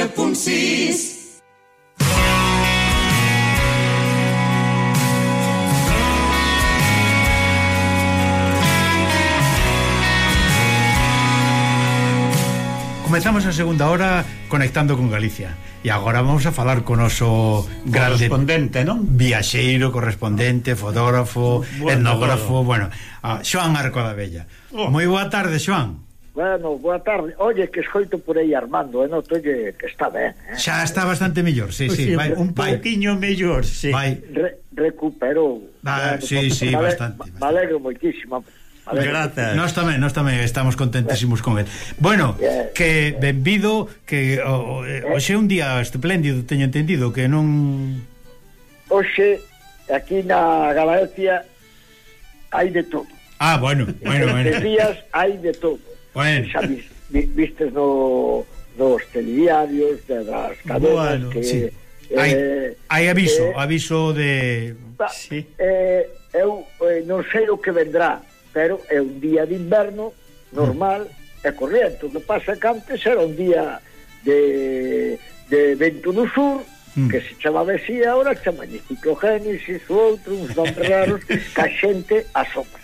4.6. Comezamos a segunda hora conectando con Galicia E agora vamos a falar con oso grande Correspondente, non? Viaxeiro, correspondente, fotógrafo, bueno, etnógrafo todo. Bueno, a Xoan Arco da Bella oh. Moi boa tarde, Xoan Bueno, boa tarde. Oye, que escoito por aí Armando, eh? noto que está ben. Eh? Xa está bastante mellor, sí, sí. sí vai, un pouquiño mellor, sí. Vai. Re recuperou. Ah, bueno, sí, sí, vale, bastante. Me alegro moitísimo. Vale. Grazas. Nós tamén, nós tamén estamos contentísimos con el. Bueno, yeah, que benvido, que o, o, eh, eh. hoxe un día espléndido, teño entendido, que non... Hoxe, aquí na Galicia, hai de todo. Ah, bueno, bueno, bueno. días hai de todo bueno. xa vis, vistes no, dos telediarios de, das cadenas bueno, que sí. eh, hai, aviso eh, aviso de pa, sí. eh, eu eh, non sei o que vendrá pero é un día de inverno normal mm. e corriente. o que pasa que antes era un día de, de vento no sur mm. que se chamaba así agora chama ciclogénesis ou outro uns nomes raros que a xente asopra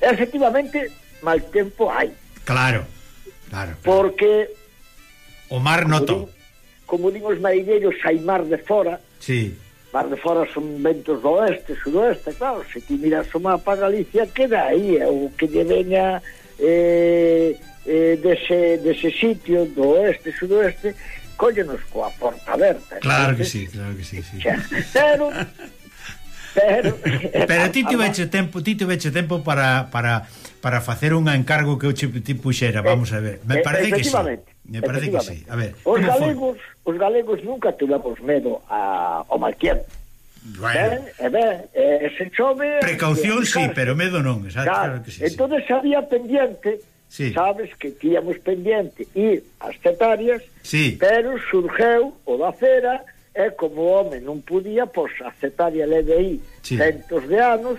e efectivamente mal tempo hai Claro, claro. claro. Porque... O mar noto. Como din os marineiros, hai mar de fora. Sí. Mar de fora son ventos do oeste, sudoeste, claro. Se ti miras o mapa Galicia, queda aí. O que lle veña... Eh, eh, dese, dese sitio do oeste, sudoeste, cóllenos coa porta aberta. Claro entonces, que sí, claro que sí. sí. Xa, pero Pero, pero ti tiveche tempo, ti tiveche tempo para, para, para facer un encargo que eu che ti puxera, eh, vamos a ver. Me eh, parece que sí. Me parece que sí. A ver, os galegos, foi? os galegos nunca tivemos medo a, ao mal tiempo. Bueno. Ben, eh, ben, eh, se chove... Precaución si, sí, pero medo non, exacto, claro, claro que sí. entonces sí. había pendiente, sí. sabes que tíamos pendiente ir ás tetarias, sí. pero surgeu o da cera e como o home non podía, pois aceptar e leve aí sí. centos de anos,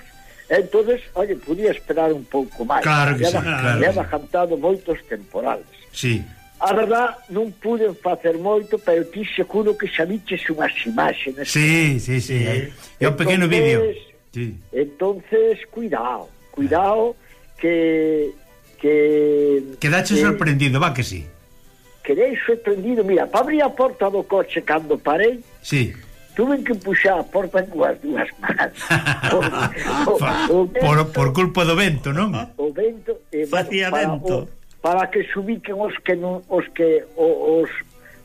entonces, oye, podía esperar un pouco máis. Claro que leva, sí, claro. Leva cantado moitos temporales. Sí. A verdad, non puden facer moito, pero ti seguro que xa viches unhas imaxenes. Sí, sí, sí. É un pequeno vídeo. Sí. Entonces, cuidado, cuidado que... que Quedache que, sorprendido, va que sí quedei sorprendido, mira, para abrir a porta do coche cando parei, sí. tuve que puxar a porta coas dúas mans. o, o, o vento, por, por culpa do vento, non? O vento... Eh, Facía bueno, para, vento. O, para que subiquen os que non, os que os,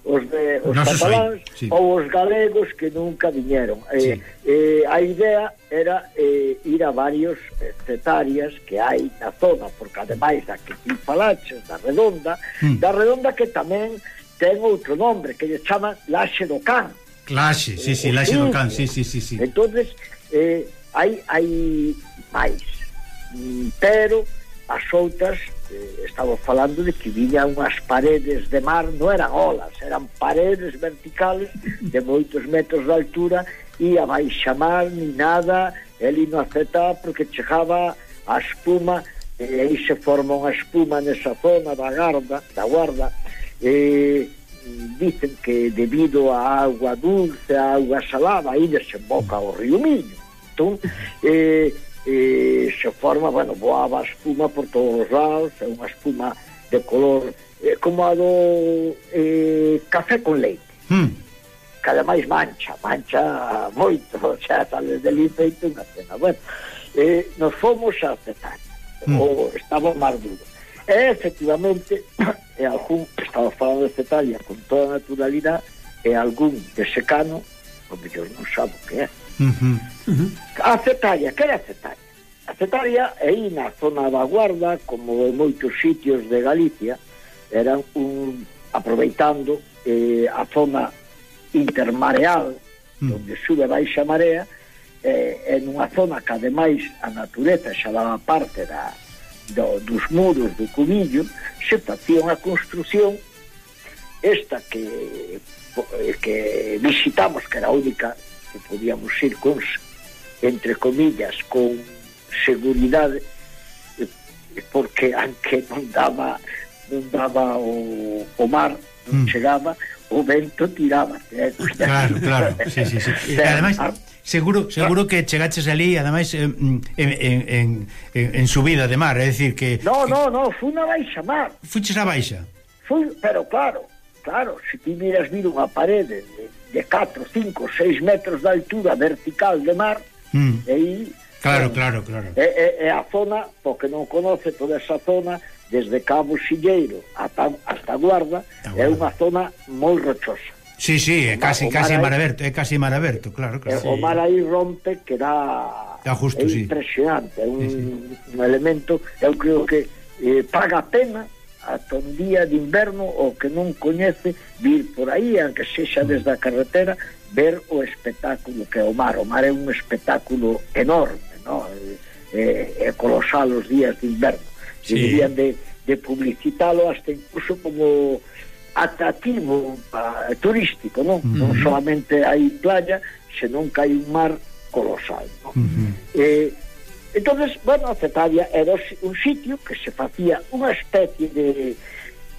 os de os Nosos cataláns sí. ou os galegos que nunca viñeron. Eh, sí. Eh, eh, a idea era eh, ir a varios eh, cetarias que hai na zona, porque ademais da que ti falaches, da redonda, mm. da redonda que tamén ten outro nombre, que lle chaman Laxe do Can. Laxe, sí, sí, eh, Laxe do Can, sí, sí, sí. sí. Entonces, eh, hai, hai máis, mm, pero as outras eh, estamos falando de que viñan unhas paredes de mar, non eran olas, eran paredes verticales de moitos metros de altura e a baixa mar ni nada, ele non aceptaba porque chegaba a espuma e aí se forma unha espuma nesa zona da garda, da guarda e dicen que debido a agua dulce, a agua salada aí desemboca o río Miño. Entón, eh, eh, se forma, bueno, voaba a espuma por todos os lados, é unha espuma de color eh, como a do eh, café con leite. Hmm. Que ademais mancha, mancha moito, o sea, sales de feito unha cena. Bueno, eh, nos fomos a Cetania, mm. ou estaba máis duro. E, efectivamente, e algún, estaba falando de Cetania con toda a naturalidade, e algún de secano, o mellor non sabo que é. Mhm. A cetaria, que é a cetaria? A cetaria é na zona da guarda, como en moitos sitios de Galicia, eran un aproveitando eh, a zona intermareal, mm. onde sube baixa marea, eh, en unha zona que ademais a natureza xa daba parte da, do, dos muros do cubillo, se facía unha construción esta que eh, que visitamos, que era a única que podíamos ir con entre comillas, con seguridade, porque aunque non daba non daba o, o mar, non mm. chegaba, o vento tiraba. Eh? Claro, claro, sí, sí, sí. E ademais, ah. seguro seguro que chegaches ali, ademais, en, en, en, en subida de mar, é dicir que... No, no, no, fui na baixa mar. Fuches a baixa? Fui, pero claro, claro, se ti miras vir unha parede de, de 4, 5, 6 metros de altura vertical de mar, Mm. E aí, claro, eh, claro, claro. É, é, é a zona, porque non conoce toda esa zona, desde Cabo Silleiro ata, hasta Guarda, é unha zona moi rochosa. Sí, sí, é casi, casi mar aberto, é casi mar aberto, claro, claro. Sí. O mar aí rompe que dá... Está justo, é impresionante, é un, sí, sí. un elemento, eu creo que eh, paga pena ata un día de inverno o que non coñece vir por aí, aunque sexa mm. desde a carretera ver o espectáculo que é o mar. O mar é un espectáculo enorme, no? é, é colosal os días de inverno. Sí. Deberían de, de publicitalo hasta incluso como atractivo uh, turístico, non? Uh -huh. Non solamente hai playa, senón que hai un mar colosal, non? Uh -huh. eh, entonces, bueno, a Cetavia era un sitio que se facía unha especie de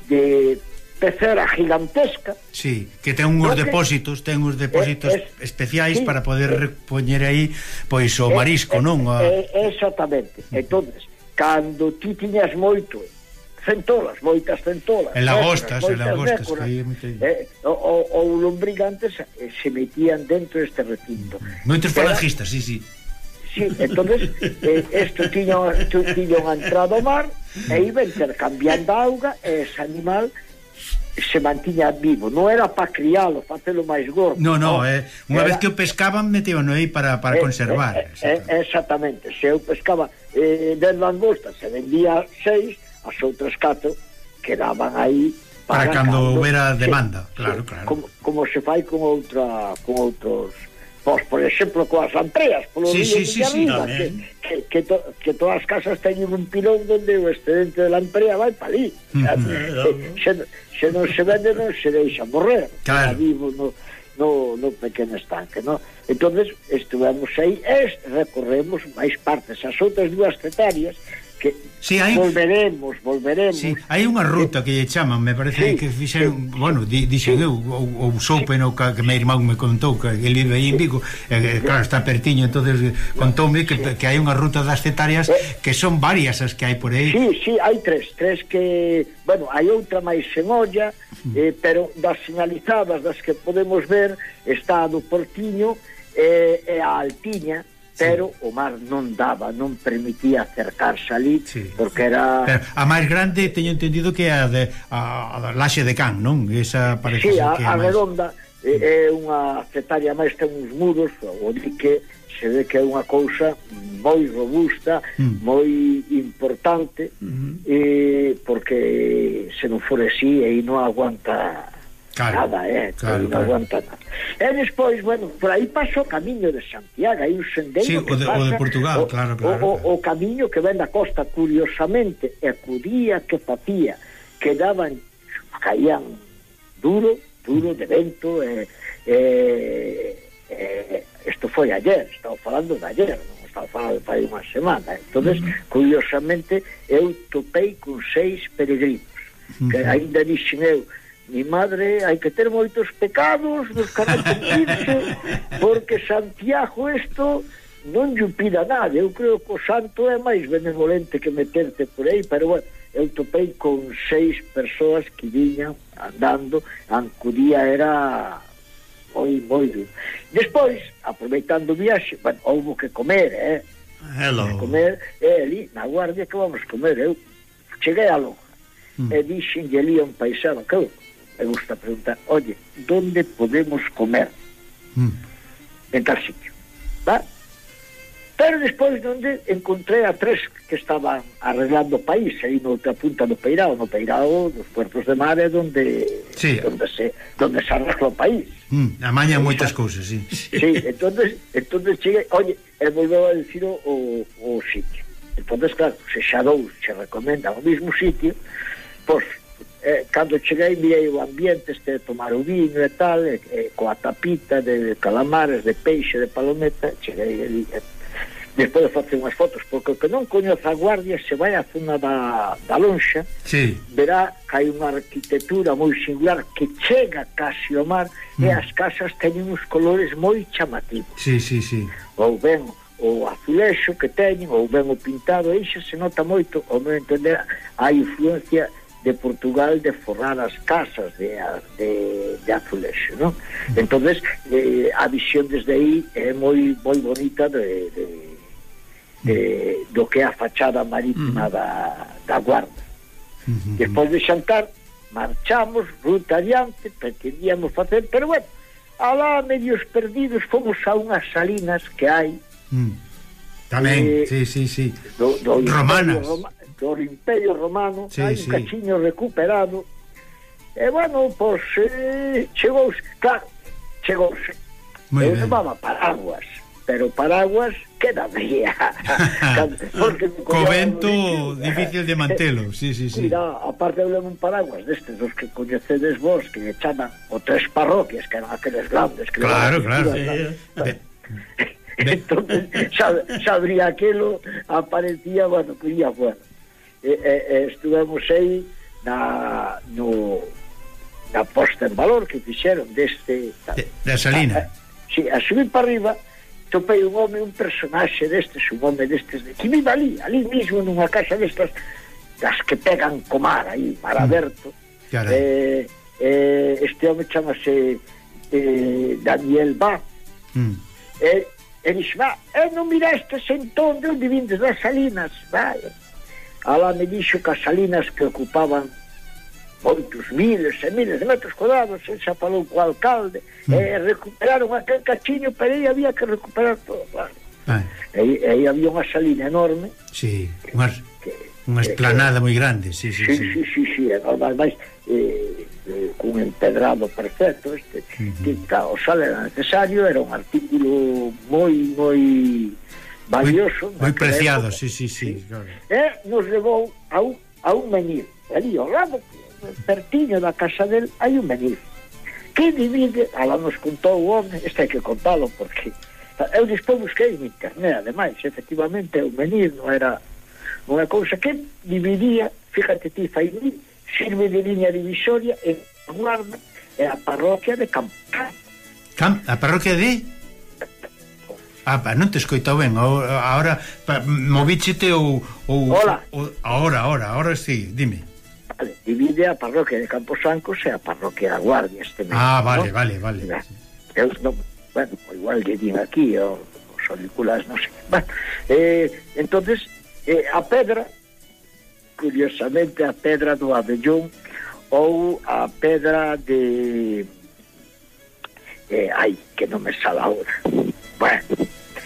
de pecera gigantesca. Sí, que ten uns porque, depósitos, ten uns depósitos es, es, especiais sí, para poder es, poñer aí pois o eh, marisco, es, non? A... Eh, exactamente. Entonces, cando ti tiñas moito centolas, moitas centolas. En lagostas, en lagostas. Eh, o o lombrigantes eh, se metían dentro deste recinto. Moitos falangistas, sí, sí. Sí, entonces eh, esto tiña, tiña unha entrada ao mar e iba intercambiando auga e ese animal se mantiña vivo. Non era para crialo, facelo máis gordo. No, no. Eh, eh, unha era... vez que o pescaban, metían aí para, para eh, eh conservar. Eh, eh exactamente. Eh, exactamente. Se eu pescaba eh, de langostas, se vendía seis, as outras catro quedaban aí para, para cando houbera demanda, sí, claro, sí, claro. Como, como se fai con outra con outros pois, por exemplo, coas lampreas, polo sí, sí, sí, sí, que, que, que, to, que todas as casas teñen un pilón onde o excedente de lamprea vai para ali. Mm se, se non se vende, non se deixa morrer. Claro. Vivo no, no, no pequeno estanque, no? Entón, estuvemos aí e recorremos máis partes. As outras dúas hectáreas que sí, hai... volveremos, volveremos. Sí, hai unha ruta que lle chaman, me parece sí, que fixeron, sí, bueno, di, dixen sí, eu ou, ou soupe no que, que meu irmão me contou que ele vive aí en Vigo, eh, claro, está pertiño, entonces eh, contoume que, que hai unha ruta das cetarias eh. que son varias as que hai por aí. Sí, sí, hai tres, tres que, bueno, hai outra máis en olla, eh, pero das sinalizadas das que podemos ver está a do Portiño eh, e eh, eh, a Altiña, pero sí. o mar non daba, non permitía acercarse ali sí. porque era pero a máis grande teño entendido que a de a, a Laxe de Can, non? Esa parece sí, a, que a, a máis... redonda é, é unha cetaria máis ten uns muros, o dique se ve que é unha cousa moi robusta, mm. moi importante, mm -hmm. e porque se non for así aí non aguanta Claro, nada, eh, claro, non aguanta nada. E despois, bueno, por aí pasa o camiño de Santiago, hai un sendeiro sí, que o de, pasa, o de Portugal, o, claro, claro. O, o, o camiño que ven da costa, curiosamente, e acudía que facía, que daban, caían duro, duro de vento, e... Eh, eh, isto foi ayer, estaba falando de ayer, non? estaba falando de fai unha semana. entonces uh -huh. curiosamente, eu topei con seis peregrinos, uh -huh. que ainda dixen eu, mi madre hai que ter moitos pecados dos que arrepentirse porque Santiago isto non lle pida nada eu creo que o santo é máis benevolente que meterte por aí pero bueno, eu topei con seis persoas que viñan andando ancudía era moi moi duro despois, aproveitando o viaxe bueno, houve que comer eh? Hello. Comer, e ali na guardia que vamos comer eu cheguei a Loja mm. e hmm. dixen que ali un paisano que eu me gusta preguntar, oye, ¿dónde podemos comer? Mm. En tal sitio. Va? Pero despois onde encontré a tres que estaban arreglando o país, aí no te apunta do Peirao, no Peirao, nos puertos de mar é donde, sí. donde, se, donde se arregla o país. Mm, amaña moitas cousas, sí. Sí, entonces, entonces cheguei, oye, e volveu a decir o, o, o sitio. Entonces, claro, se xa dous se recomenda o mismo sitio, pois, pues, eh, cando cheguei mirei o ambiente este de tomar o viño e tal e, e, coa tapita de, de calamares de peixe, de palometa cheguei ali e, despois de facer unhas fotos porque o que non coñece a guardia se vai á zona da, da lonxa sí. verá que hai unha arquitectura moi singular que chega casi ao mar mm. e as casas teñen uns colores moi chamativos sí, sí, sí. ou ben o azulexo que teñen ou ben o pintado e iso se nota moito ao meu entender a influencia de Portugal de forrar as casas de, de, de azulexo non? entonces eh, a visión desde aí é moi moi bonita de, de, de do que é a fachada marítima da, da guarda. Despois de xantar marchamos ruta adiante pretendíamos facer, pero bueno alá medios perdidos fomos a unhas salinas que hai. Mm. tamén, eh, sí, sí, sí. do, do romanas. Roma, do Imperio Romano, sí, hai un sí. cachiño recuperado. E bueno, pois eh, chegouse, claro, chegouse. Muy Eu levaba paraguas, pero paraguas que dabía. Porque Covento difícil de mantelo, sí, sí, sí. Mira, aparte eu levo un paraguas destes dos que coñecedes vos, que le chaman o tres parroquias, que eran aqueles grandes. Que claro, claro. Grandes, eh, eh, entonces, sabría aquilo, aparecía, bueno, que ia, bueno e, e, e estuvemos aí na, no, na posta en valor que fixeron deste... De, da Salina. Si, sí, a subir para arriba topei un home, un personaxe destes, un home destes, de, que me ali, ali mismo nunha casa destas, das que pegan comar aí, mar mm. aberto. Eh, eh, este home chamase eh, Daniel Ba. Mm. Eh, e dixo, va, eh, non miraste sentón de onde vindes das salinas, vai, Alá me dixo que as salinas que ocupaban moitos miles e miles de metros cuadrados, e xa falou co alcalde, mm. e recuperaron aquel cachiño, pero aí había que recuperar todo, claro. Ah. E, aí había unha salina enorme. Sí, unha, unha esplanada moi grande, sí, sí, sí. Sí, sí, sí, sí, sí además, máis, eh, eh, cun empedrado perfecto, este, uh que, claro, o sal era necesario, era un artículo moi, moi valioso moi preciado, si, sí, sí, sí. Claro. e nos levou a un, a un menir ali ao lado pertinho da casa del hai un menir que divide, ala nos contou o home este hai que contalo porque eu despois busquei en internet ademais, efectivamente o menir non era unha cousa que dividía fíjate ti, Faimí sirve de liña divisoria en guarda e a parroquia de Campán Cam a parroquia de? Ah, pa, non te escoito ben. Ahora pa, movíchete ou ou Hola. O, ahora, ahora, ahora si, sí, dime. Vale, divide a parroquia de Camposancos e a parroquia da Guardia este mes. Ah, vale, ¿no? vale, vale. Eu non, bueno, igual lle din aquí o, os auriculares, non sei. Bueno, eh, entonces eh, a pedra curiosamente a pedra do Avellón ou a pedra de eh, ai, que non me sala ahora. Bueno,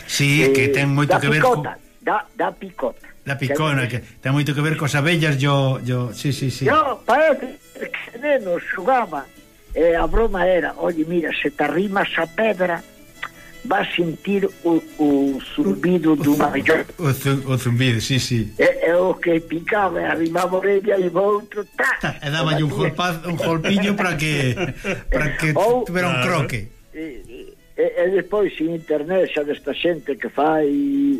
Sí, eh, que ten moito que ver picota, co... da, da picota. La picona, que ten moito que ver cos abellas, yo, yo, sí, sí, sí. Yo, parece que nenos xugaba, eh, a broma era, oye, mira, se te arrimas a pedra, vas sentir o, o zumbido dunha mellor. O, o, o zumbido, sí, sí. Eh, e, e o que picaba, arrimaba orella e outro, ta. ta e daba un, golpaz, un golpiño para que, para que ou, tuvera un croque. E, e, e despois sin internet xa desta xente que fai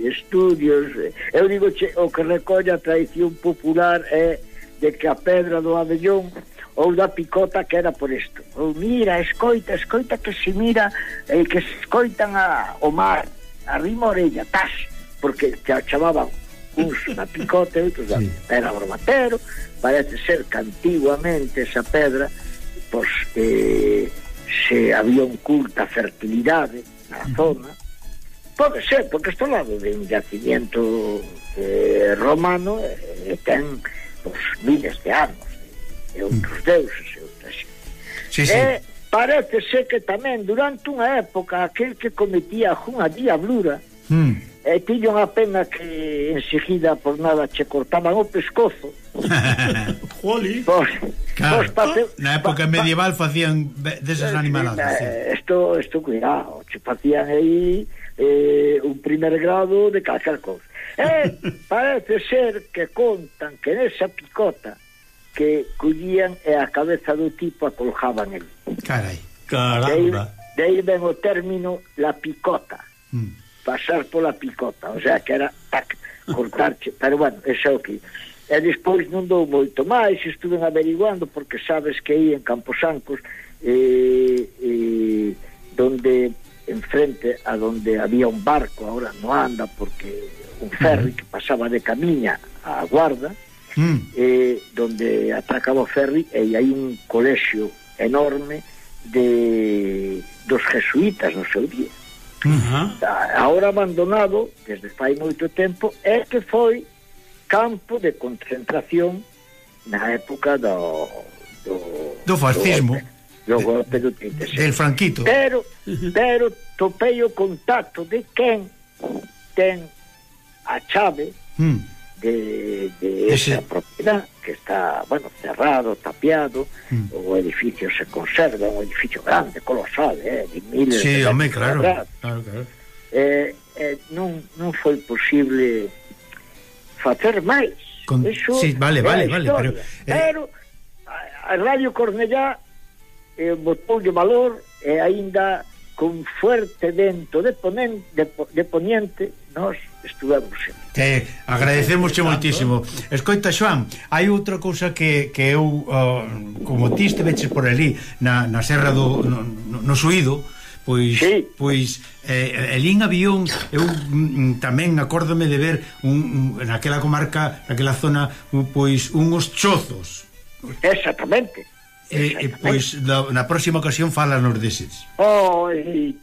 estudios eu digo che, o que recolle a tradición popular é de que a pedra do abellón ou da picota que era por isto ou mira, escoita, escoita que se mira eh, que escoitan a, o mar a orella, tas porque te chamaban uns na picota e outros da sí. era bromatero parece ser que antiguamente esa pedra pois eh, se había un culto a fertilidade na zona pode ser, porque estou lado de un yacimiento eh, romano eh, e eh, ten pues, miles de anos e outros mm. deuses e outras sí, sí. e parece ser que tamén durante unha época aquel que cometía unha diablura mm e tiña unha pena que enseguida por nada che cortaban o pescozo. Joli. pois, claro. vos pase, Na época pa, medieval facían desas de eh, animaladas. Isto, eh, isto cuidado, che facían aí eh, un primer grado de calcar cousa. Eh, parece ser que contan que nesa picota que collían e a cabeza do tipo a colgaban el. Carai. Caramba. De aí, de aí ven o término la picota. Mm pasar pola picota, o sea, que era tac, cortarche, pero bueno, ese é o que e despois non dou moito máis estuve averiguando porque sabes que aí en Camposancos eh, eh, donde enfrente a donde había un barco ahora no anda porque un ferry que pasaba de camiña a guarda mm. eh, donde atracaba o ferry e hai un colexio enorme de dos jesuitas no seu día Uh -huh. Ahora abandonado desde fai moito tempo é que foi campo de concentración na época do do, do fascismo. Do, do golpe do 36. Del franquito. Pero, pero topei o contacto de quen ten a chave mm de, de esa propiedad que está, bueno, cerrado, tapiado, mm. o edificio se conserva, un edificio grande, colosal, eh, de miles sí, de home, claro, claro, claro. Eh, eh, non, non foi posible facer máis. Con... Eso sí, vale, vale, vale, pero, eh... pero a, a Radio Cornellá eh, botou de valor e eh, aínda con fuerte vento de, ponen, de, de poniente nos estudado Te Que agradecemos moitísimo. Escoita, Xoan, hai outra cousa que, que eu, uh, como ti estiveches por ali, na, na serra do no, no Suído, pois sí. pois eh, elín avión eu mm, mm, tamén acórdome de ver un, un, naquela comarca, naquela zona pois unhos chozos exactamente Eh, eh, e, e pois na, na próxima ocasión falanos deses. Oh,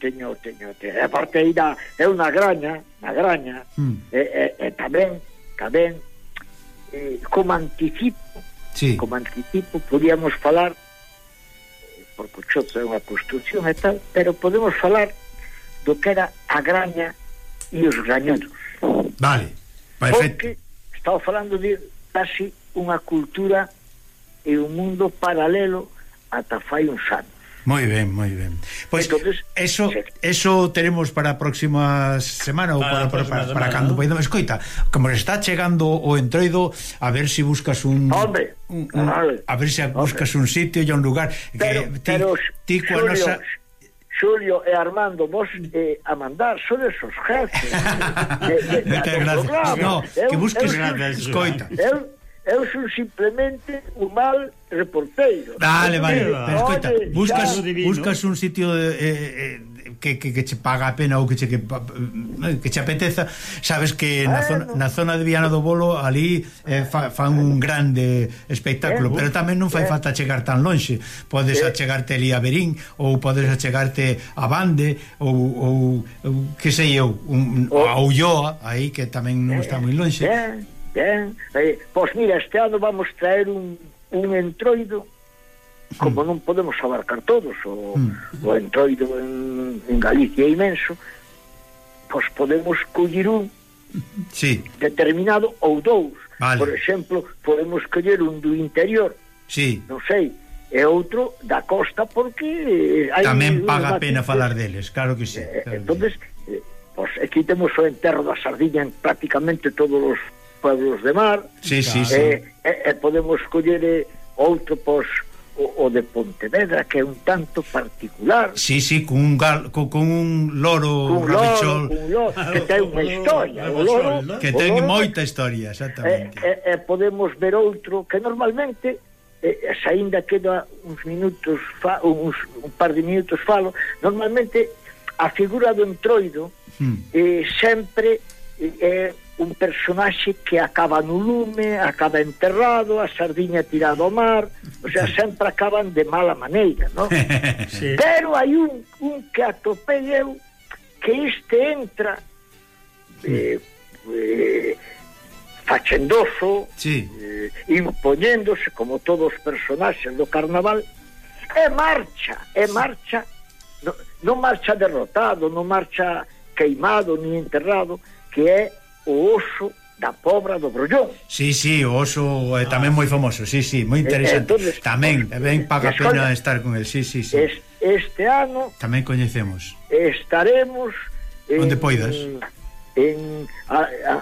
teño, teño, teño. A parte aí da, é unha graña, unha graña, mm. e, e, e tamén, tamén, eh, como anticipo, sí. como anticipo, podíamos falar, eh, por Pochozo é unha construcción e tal, pero podemos falar do que era a graña e os grañanos. Vale, perfecto. Porque estaba falando de casi unha cultura e un mundo paralelo ata fai uns anos. Moi ben, moi ben. Pois Entonces, eso sí. eso teremos para a próxima semana ou para para, para, para, cando poidamos escoita. Como está chegando o entroido, a ver se si buscas un, Hombre, un, un vale. a ver se si buscas un sitio e un lugar pero, que ti, pero, ti coa nosa Xulio e Armando, vos eh, a mandar son esos jefes. de, de, de, de, de, no, que busques, eu, escoita. Eu, Eu son simplemente un mal reporteiro. Dale, vale. Pero escoita, buscas, buscas un sitio de, eh, eh, que, que, que che paga a pena ou que che, que, eh, que che apeteza. Sabes que na zona, na zona de Viana do Bolo ali eh, fa, fan un grande espectáculo, eh, pero tamén non fai eh. falta chegar tan lonxe. Podes achegarte ali a Berín ou podes achegarte a Bande ou, ou, ou que sei eu, un, oh. a Ulloa, aí que tamén non está moi lonxe eh? eh pois mira, este ano vamos traer un, un entroido como mm. non podemos abarcar todos o, mm. o entroido en, en Galicia é imenso pois podemos coller un sí. determinado ou dous vale. por exemplo, podemos coller un do interior sí. non sei e outro da costa porque hai tamén paga a pena falar deles, claro que sí eh, claro entonces, pois aquí temos o enterro da sardinha en prácticamente todos os pueblos de mar sí, sí, eh, sí. E, e podemos coller outro pos o, o de Pontevedra que é un tanto particular. Sí, sí, cun, gal, con, cun un loro cun loro, cun loro que ten unha historia o loro, que ten moita historia exactamente. e, e, e podemos ver outro que normalmente eh, ainda queda uns minutos fa, uns, un par de minutos falo normalmente a figura do entroido hmm. eh, sempre é eh, un personaxe que acaba no lume, acaba enterrado, a sardiña tirada ao mar, o sea, sempre acaban de mala maneira, ¿no? sí. Pero hai un, un que atopei eu que este entra eh, eh, fachendoso, sí. eh, impoñéndose como todos os personaxes do carnaval, e marcha, e marcha, non no marcha derrotado, non marcha queimado, ni enterrado, que é o oso da Pobra do brollón. Sí, sí, o oso é tamén moi famoso, sí, sí, moi interesante. Entonces, tamén, é ben paga pena estar con el, sí, sí, sí. Es, este ano... Tamén coñecemos. Estaremos... En, Onde poidas. En, a, a,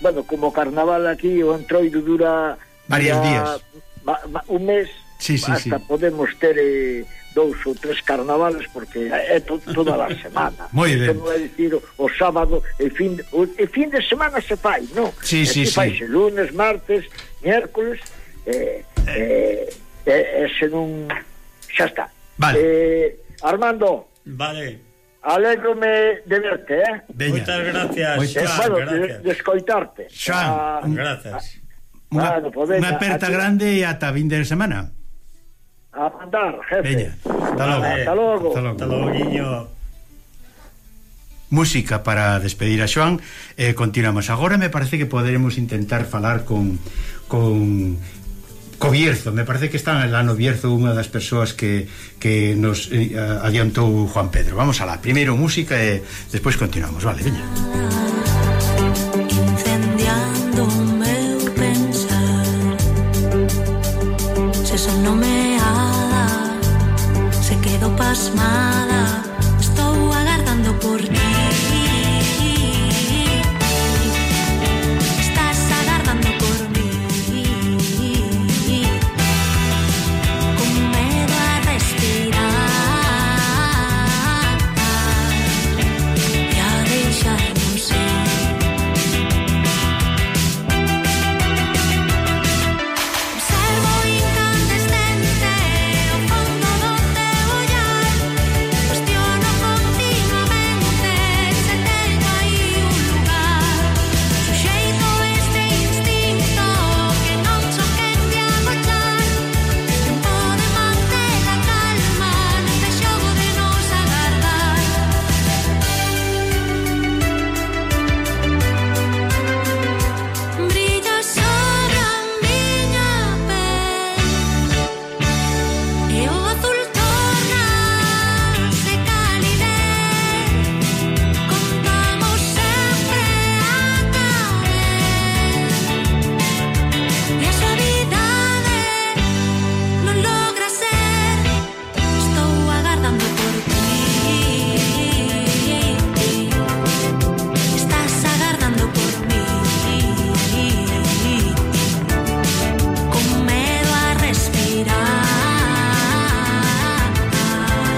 bueno, como carnaval aquí o entroido dura... Varios días. Ma, ma, un mes sí, sí, hasta sí. podemos ter eh, dous ou tres carnavales porque é to, toda a semana Moi ben. non é dicir o sábado e fin, o, e fin de semana se fai non? Sí, sí, sí. faise lunes, martes miércoles eh, eh, eh, e se non xa está vale. eh, Armando vale Alégrome de verte, eh? Veña. Moitas gracias, Moitas, Xoan, bueno, gracias. De, de escoitarte. Xoan, ah, gracias. Unha, bueno, pues, unha aperta grande e ata vinde semana. A mandar, jefe. Veña. Hasta logo. Vale. Hasta logo. Hasta logo, Hasta logo guiño. Música para despedir a Xoan eh, Continuamos agora, me parece que poderemos intentar falar con, con Covierzo, me parece que está en Lano Bierzo unha das persoas que, que nos eh, adiantou Juan Pedro. Vamos alá, primeiro música e despois continuamos, vale, veña.